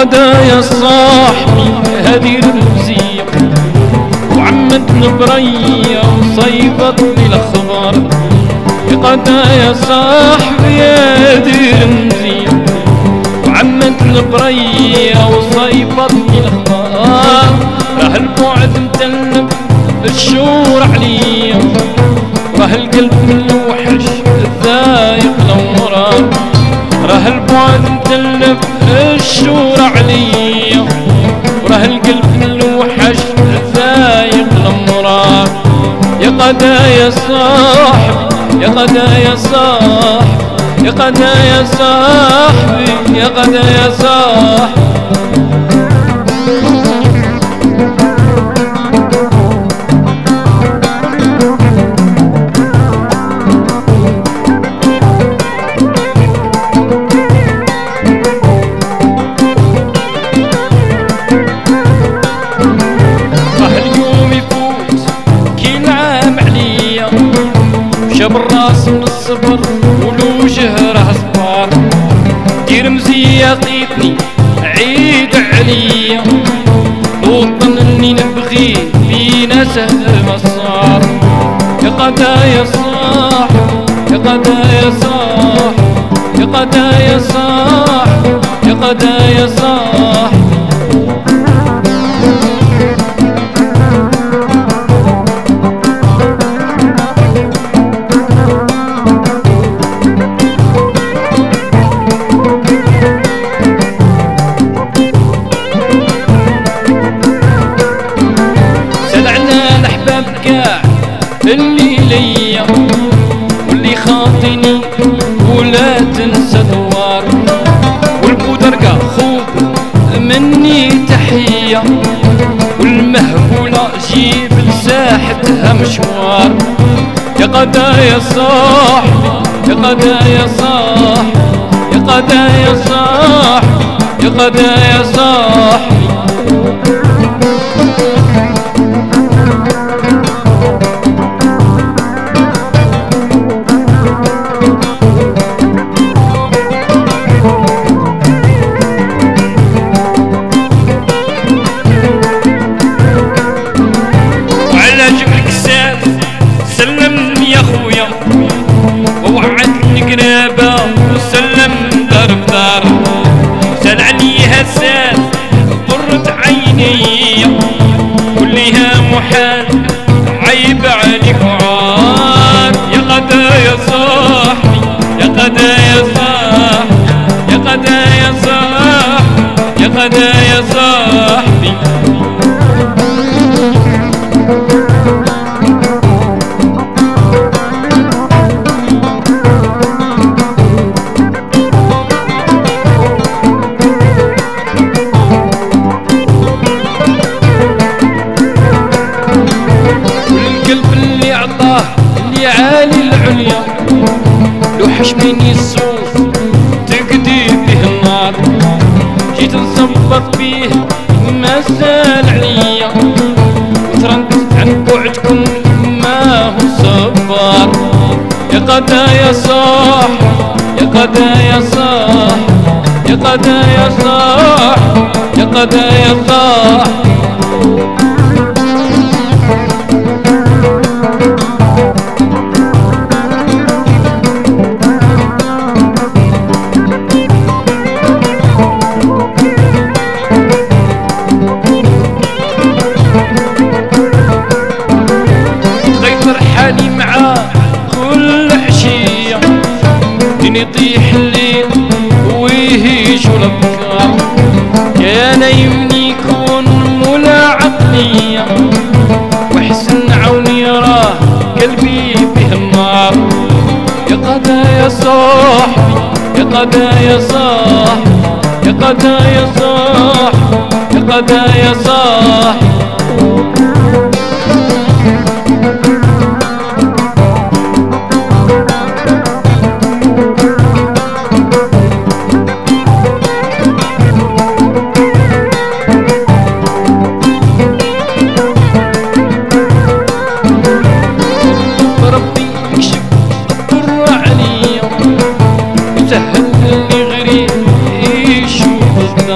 غدا يا صاحبي هذه الرمزية وعمت البرية وصيبت لي الأخبار غدا يا صاحبي هذه الرمزية وعمت البرية وصيبت لي الأخبار راه البعد متلب الشور عليا راه القلب من الوحش الذايق راه البعد متلب الشور عليا. وراه القلب الوحش ذايق الامرار يا قدا يا صاحب يا قدا يا صاحب يا قدا يا صاحبي يا قدا يا صاحب شاب الراس من الصبر والوجه راه صبار دير مزية طيبني عيد عليا وطن اللي نبغي فينا سهل مصار يا قدا يا صاح يا قدا يا صاح يا قدا يا صاح يا قدا يا صاح. اللي ليا واللي خاطني ولا تنسى دوار. والبودرقة خوب مني تحية والمهبولة جيب لساحتها مشوار. يا قدا يا صاحبي يا قدا يا صاحبي يا قدا يا صاحبي يا قدا يا صاحبي غدا يا صاحبي والقلب جيت نصبط فيه ما سال عليا. وترنت عن بعدكم ما هو صبار يا قدا يا صاح يا قدا يا صاح يا قدا يا صاح يا قدا يا صاح. يطيح الليل ويهيج الافكار يا نايمني يكون مولا عقلية وحسن عوني راه قلبي به النار يا قدا يا صاحبي يا قدا يا صاحبي يا قدا يا صاحبي يا قدا يا صاحبي.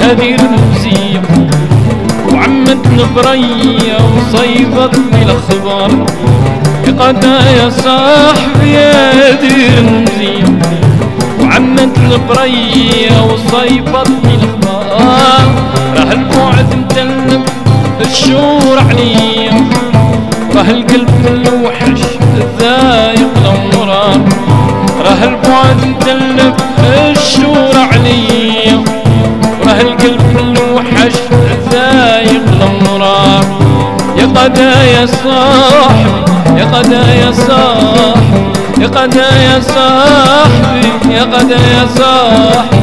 هذه رمزية وعمت نبرية وصيبتني الاخبار غدا يا صاحبي هذه رمزية وعمت نبرية وصيبتني الاخبار راه البعد متلم الشور عليا. راه القلب ملوحش ذايق الأمرار. راه البعد متلم الشور عليا. وراه القلب ملوحش ذايق الامرار يا قدا يا صاحبي يا قدا يا صاحبي يا قدا يا صاحبي يا قدا يا صاحبي.